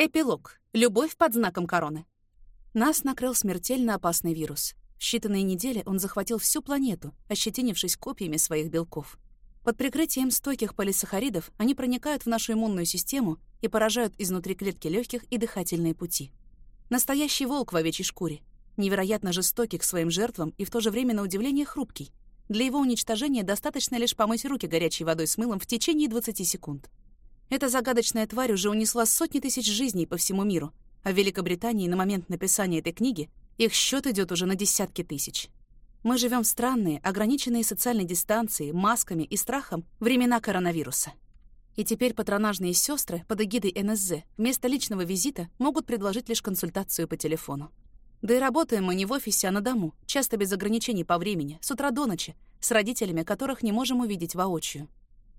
Эпилог. Любовь под знаком короны. Нас накрыл смертельно опасный вирус. В считанные недели он захватил всю планету, ощетинившись копьями своих белков. Под прикрытием стойких полисахаридов они проникают в нашу иммунную систему и поражают изнутри клетки легких и дыхательные пути. Настоящий волк в овечьей шкуре. Невероятно жестокий к своим жертвам и в то же время на удивление хрупкий. Для его уничтожения достаточно лишь помыть руки горячей водой с мылом в течение 20 секунд. Эта загадочная тварь уже унесла сотни тысяч жизней по всему миру, а в Великобритании на момент написания этой книги их счет идет уже на десятки тысяч. Мы живем в странные, ограниченные социальной дистанцией, масками и страхом времена коронавируса. И теперь патронажные сестры под эгидой НСЗ вместо личного визита могут предложить лишь консультацию по телефону. Да и работаем мы не в офисе, а на дому, часто без ограничений по времени, с утра до ночи, с родителями, которых не можем увидеть воочию.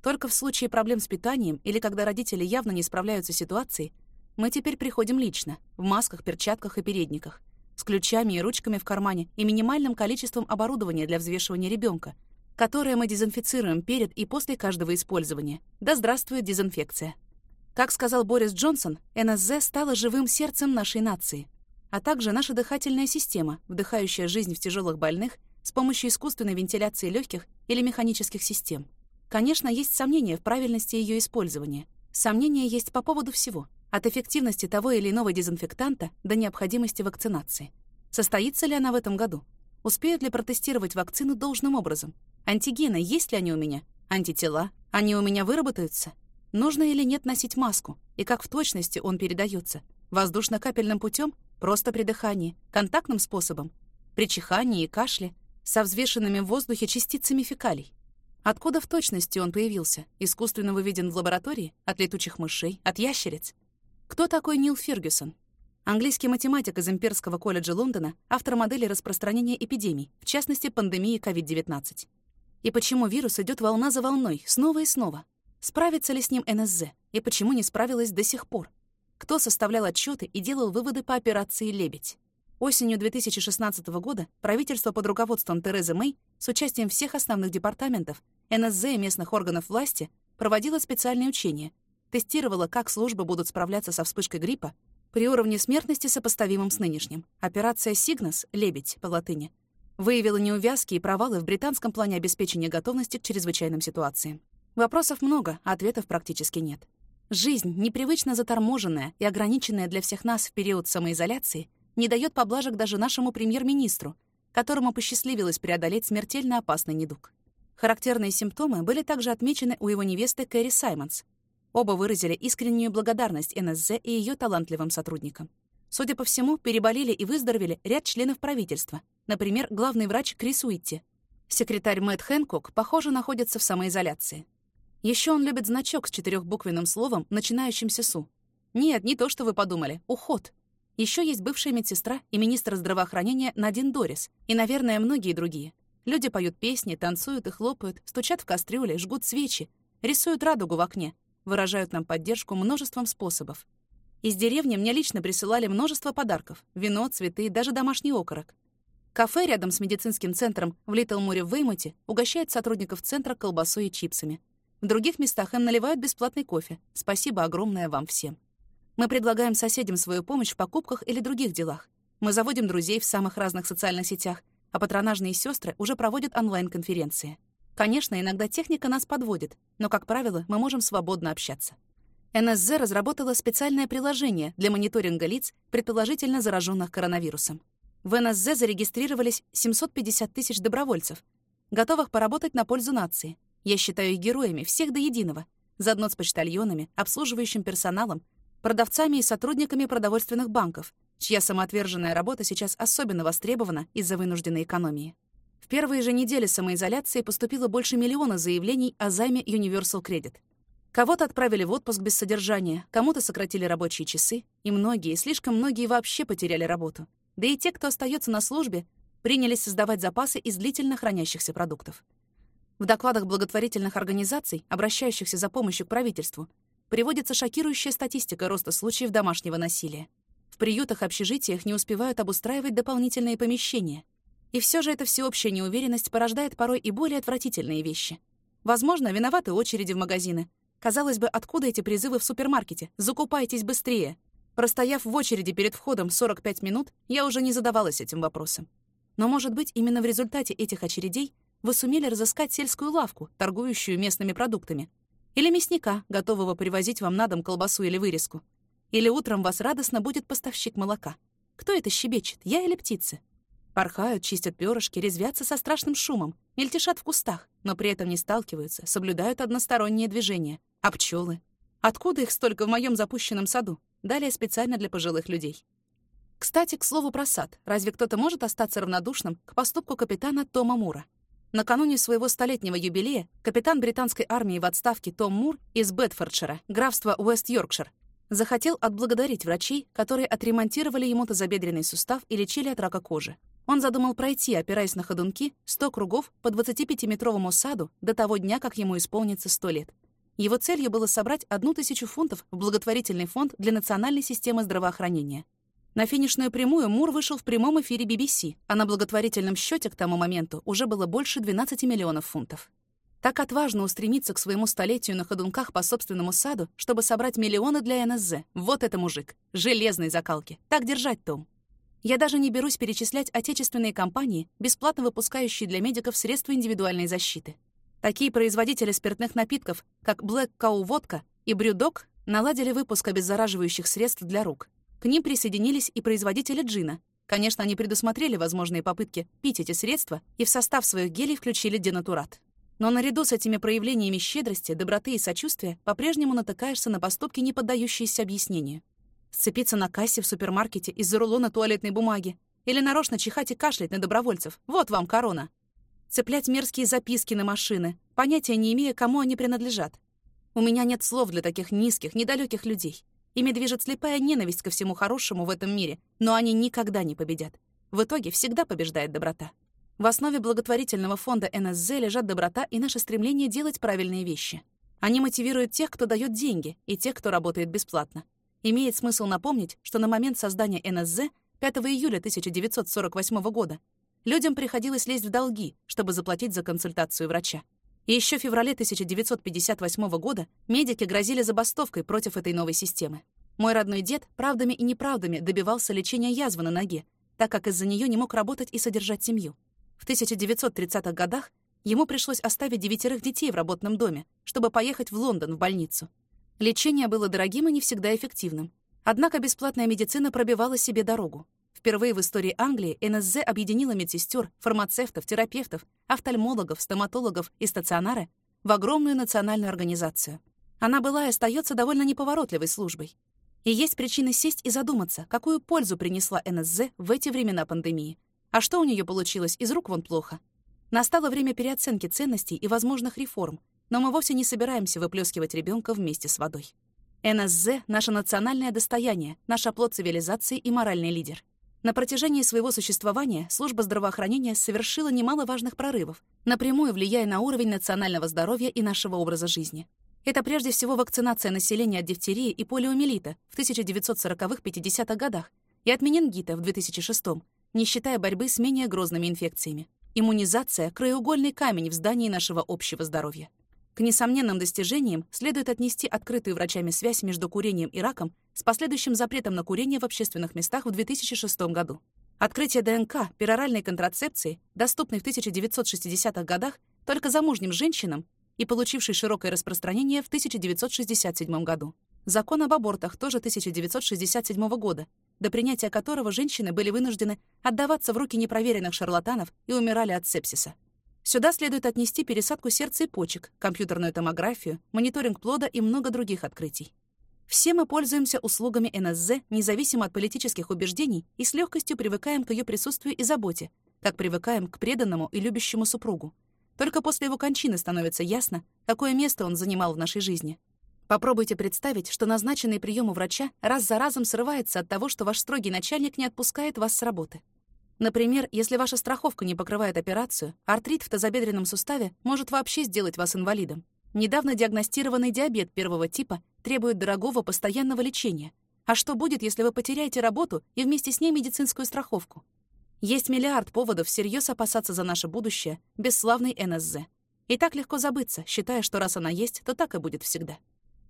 Только в случае проблем с питанием или когда родители явно не справляются с ситуацией, мы теперь приходим лично, в масках, перчатках и передниках, с ключами и ручками в кармане и минимальным количеством оборудования для взвешивания ребенка, которое мы дезинфицируем перед и после каждого использования. Да здравствует дезинфекция. Как сказал Борис Джонсон, НСЗ стало живым сердцем нашей нации, а также наша дыхательная система, вдыхающая жизнь в тяжелых больных с помощью искусственной вентиляции легких или механических систем. Конечно, есть сомнения в правильности ее использования. Сомнения есть по поводу всего. От эффективности того или иного дезинфектанта до необходимости вакцинации. Состоится ли она в этом году? Успеют ли протестировать вакцину должным образом? Антигены есть ли они у меня? Антитела? Они у меня выработаются? Нужно или нет носить маску? И как в точности он передается? Воздушно-капельным путем? Просто при дыхании? Контактным способом? При чихании и кашле? Со взвешенными в воздухе частицами фекалий? Откуда в точности он появился? Искусственно выведен в лаборатории? От летучих мышей? От ящериц? Кто такой Нил Фергюсон? Английский математик из Имперского колледжа Лондона, автор модели распространения эпидемий, в частности, пандемии COVID-19. И почему вирус идет волна за волной, снова и снова? Справится ли с ним НСЗ? И почему не справилась до сих пор? Кто составлял отчеты и делал выводы по операции «Лебедь»? Осенью 2016 года правительство под руководством Терезы Мэй с участием всех основных департаментов, НСЗ и местных органов власти проводило специальные учения, тестировало, как службы будут справляться со вспышкой гриппа при уровне смертности, сопоставимом с нынешним. Операция «Сигнас» — «Лебедь» по латыни — выявила неувязки и провалы в британском плане обеспечения готовности к чрезвычайным ситуациям. Вопросов много, а ответов практически нет. Жизнь, непривычно заторможенная и ограниченная для всех нас в период самоизоляции — не дает поблажек даже нашему премьер-министру, которому посчастливилось преодолеть смертельно опасный недуг. Характерные симптомы были также отмечены у его невесты Кэрри Саймонс. Оба выразили искреннюю благодарность НСЗ и ее талантливым сотрудникам. Судя по всему, переболели и выздоровели ряд членов правительства, например, главный врач Крис Уитти. Секретарь Мэтт Хэнкок, похоже, находится в самоизоляции. Еще он любит значок с четырехбуквенным словом, начинающимся с «у». Нет, не то, что вы подумали. Уход. Еще есть бывшая медсестра и министр здравоохранения Надин Дорис, и, наверное, многие другие. Люди поют песни, танцуют и хлопают, стучат в кастрюле, жгут свечи, рисуют радугу в окне, выражают нам поддержку множеством способов. Из деревни мне лично присылали множество подарков — вино, цветы и даже домашний окорок. Кафе рядом с медицинским центром в Литлмуре в Веймуте угощает сотрудников центра колбасой и чипсами. В других местах им наливают бесплатный кофе. Спасибо огромное вам всем. Мы предлагаем соседям свою помощь в покупках или других делах. Мы заводим друзей в самых разных социальных сетях, а патронажные сестры уже проводят онлайн-конференции. Конечно, иногда техника нас подводит, но, как правило, мы можем свободно общаться. НСЗ разработала специальное приложение для мониторинга лиц, предположительно зараженных коронавирусом. В НСЗ зарегистрировались 750 тысяч добровольцев, готовых поработать на пользу нации. Я считаю их героями, всех до единого, заодно с почтальонами, обслуживающим персоналом, продавцами и сотрудниками продовольственных банков, чья самоотверженная работа сейчас особенно востребована из-за вынужденной экономии. В первые же недели самоизоляции поступило больше миллиона заявлений о займе Universal Credit. Кого-то отправили в отпуск без содержания, кому-то сократили рабочие часы, и многие, слишком многие вообще потеряли работу. Да и те, кто остается на службе, принялись создавать запасы из длительно хранящихся продуктов. В докладах благотворительных организаций, обращающихся за помощью к правительству, приводится шокирующая статистика роста случаев домашнего насилия. В приютах-общежитиях не успевают обустраивать дополнительные помещения. И все же эта всеобщая неуверенность порождает порой и более отвратительные вещи. Возможно, виноваты очереди в магазины. Казалось бы, откуда эти призывы в супермаркете? Закупайтесь быстрее. Простояв в очереди перед входом 45 минут, я уже не задавалась этим вопросом. Но, может быть, именно в результате этих очередей вы сумели разыскать сельскую лавку, торгующую местными продуктами, или мясника, готового привозить вам на дом колбасу или вырезку. Или утром вас радостно будет поставщик молока. Кто это щебечет, я или птицы? Порхают, чистят перышки, резвятся со страшным шумом, мельтешат в кустах, но при этом не сталкиваются, соблюдают односторонние движения. А пчелы? Откуда их столько в моем запущенном саду? Далее специально для пожилых людей. Кстати, к слову про сад. Разве кто-то может остаться равнодушным к поступку капитана Тома Мура? Накануне своего столетнего юбилея капитан британской армии в отставке Том Мур из Бетфордшира, графства Уэст-Йоркшир, захотел отблагодарить врачей, которые отремонтировали ему тазобедренный сустав и лечили от рака кожи. Он задумал пройти, опираясь на ходунки, 100 кругов по 25-метровому саду до того дня, как ему исполнится 100 лет. Его целью было собрать одну тысячу фунтов в благотворительный фонд для национальной системы здравоохранения. На финишную прямую Мур вышел в прямом эфире BBC, а на благотворительном счете к тому моменту уже было больше 12 миллионов фунтов. Так отважно устремиться к своему столетию на ходунках по собственному саду, чтобы собрать миллионы для НСЗ. Вот это мужик. Железной закалки. Так держать, Том. Я даже не берусь перечислять отечественные компании, бесплатно выпускающие для медиков средства индивидуальной защиты. Такие производители спиртных напитков, как Black Cow Водка и Брюдок, наладили выпуск обеззараживающих средств для рук. К ним присоединились и производители джина. Конечно, они предусмотрели возможные попытки пить эти средства и в состав своих гелей включили денатурат. Но наряду с этими проявлениями щедрости, доброты и сочувствия по-прежнему натыкаешься на поступки, не поддающиеся объяснению. Сцепиться на кассе в супермаркете из-за рулона туалетной бумаги или нарочно чихать и кашлять на добровольцев. Вот вам корона. Цеплять мерзкие записки на машины, понятия не имея, кому они принадлежат. У меня нет слов для таких низких, недалеких людей. Ими движет слепая ненависть ко всему хорошему в этом мире, но они никогда не победят. В итоге всегда побеждает доброта. В основе благотворительного фонда НСЗ лежат доброта и наше стремление делать правильные вещи. Они мотивируют тех, кто дает деньги, и тех, кто работает бесплатно. Имеет смысл напомнить, что на момент создания НСЗ 5 июля 1948 года людям приходилось лезть в долги, чтобы заплатить за консультацию врача. И еще в феврале 1958 года медики грозили забастовкой против этой новой системы. Мой родной дед правдами и неправдами добивался лечения язвы на ноге, так как из-за нее не мог работать и содержать семью. В 1930-х годах ему пришлось оставить девятерых детей в работном доме, чтобы поехать в Лондон в больницу. Лечение было дорогим и не всегда эффективным. Однако бесплатная медицина пробивала себе дорогу. Впервые в истории Англии НСЗ объединила медсестер, фармацевтов, терапевтов, офтальмологов, стоматологов и стационары в огромную национальную организацию. Она была и остается довольно неповоротливой службой. И есть причины сесть и задуматься, какую пользу принесла НСЗ в эти времена пандемии. А что у нее получилось из рук вон плохо. Настало время переоценки ценностей и возможных реформ, но мы вовсе не собираемся выплескивать ребенка вместе с водой. НСЗ — наше национальное достояние, наш оплот цивилизации и моральный лидер. На протяжении своего существования служба здравоохранения совершила немало важных прорывов, напрямую влияя на уровень национального здоровья и нашего образа жизни. Это прежде всего вакцинация населения от дифтерии и полиомиелита в 1940-50-х годах и от менингита в 2006 не считая борьбы с менее грозными инфекциями. Иммунизация — краеугольный камень в здании нашего общего здоровья. К несомненным достижениям следует отнести открытую врачами связь между курением и раком с последующим запретом на курение в общественных местах в 2006 году. Открытие ДНК, пероральной контрацепции, доступной в 1960-х годах только замужним женщинам и получившей широкое распространение в 1967 году. Закон об абортах тоже 1967 года, до принятия которого женщины были вынуждены отдаваться в руки непроверенных шарлатанов и умирали от сепсиса. Сюда следует отнести пересадку сердца и почек, компьютерную томографию, мониторинг плода и много других открытий. Все мы пользуемся услугами НСЗ, независимо от политических убеждений, и с легкостью привыкаем к ее присутствию и заботе, как привыкаем к преданному и любящему супругу. Только после его кончины становится ясно, какое место он занимал в нашей жизни. Попробуйте представить, что назначенный прием у врача раз за разом срывается от того, что ваш строгий начальник не отпускает вас с работы. Например, если ваша страховка не покрывает операцию, артрит в тазобедренном суставе может вообще сделать вас инвалидом. Недавно диагностированный диабет первого типа требует дорогого постоянного лечения. А что будет, если вы потеряете работу и вместе с ней медицинскую страховку? Есть миллиард поводов всерьез опасаться за наше будущее, бесславный НСЗ. И так легко забыться, считая, что раз она есть, то так и будет всегда.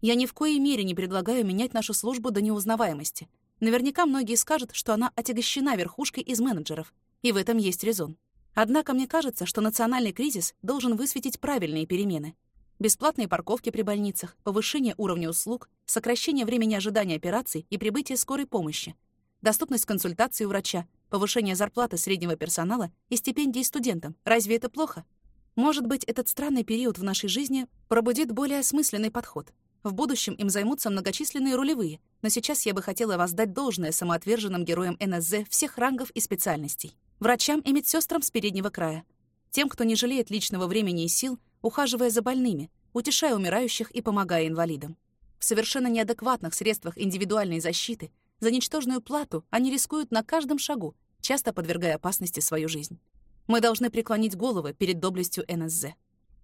Я ни в коей мере не предлагаю менять нашу службу до неузнаваемости. Наверняка многие скажут, что она отягощена верхушкой из менеджеров, и в этом есть резон. Однако мне кажется, что национальный кризис должен высветить правильные перемены. Бесплатные парковки при больницах, повышение уровня услуг, сокращение времени ожидания операций и прибытия скорой помощи, доступность консультации у врача, повышение зарплаты среднего персонала и стипендии студентам. Разве это плохо? Может быть, этот странный период в нашей жизни пробудит более осмысленный подход. В будущем им займутся многочисленные рулевые, но сейчас я бы хотела воздать должное самоотверженным героям НСЗ всех рангов и специальностей. Врачам и медсестрам с переднего края. Тем, кто не жалеет личного времени и сил, ухаживая за больными, утешая умирающих и помогая инвалидам. В совершенно неадекватных средствах индивидуальной защиты за ничтожную плату они рискуют на каждом шагу, часто подвергая опасности свою жизнь. Мы должны преклонить головы перед доблестью НСЗ.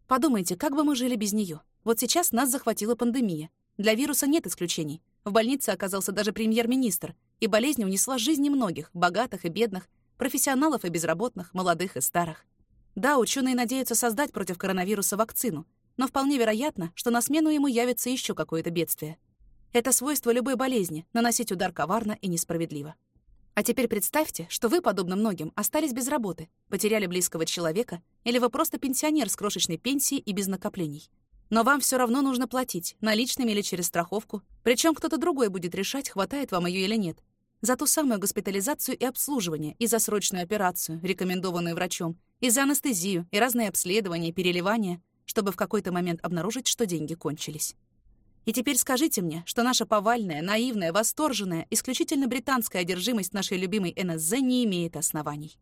Подумайте, как бы мы жили без нее. Вот сейчас нас захватила пандемия. Для вируса нет исключений. В больнице оказался даже премьер-министр, и болезнь унесла жизни многих, богатых и бедных, профессионалов и безработных, молодых и старых. Да, ученые надеются создать против коронавируса вакцину, но вполне вероятно, что на смену ему явится еще какое-то бедствие. Это свойство любой болезни — наносить удар коварно и несправедливо. А теперь представьте, что вы, подобно многим, остались без работы, потеряли близкого человека, или вы просто пенсионер с крошечной пенсией и без накоплений. Но вам все равно нужно платить, наличными или через страховку, причем кто-то другой будет решать, хватает вам ее или нет. За ту самую госпитализацию и обслуживание, и за срочную операцию, рекомендованную врачом, и за анестезию, и разные обследования, переливания, чтобы в какой-то момент обнаружить, что деньги кончились. И теперь скажите мне, что наша повальная, наивная, восторженная, исключительно британская одержимость нашей любимой НСЗ не имеет оснований.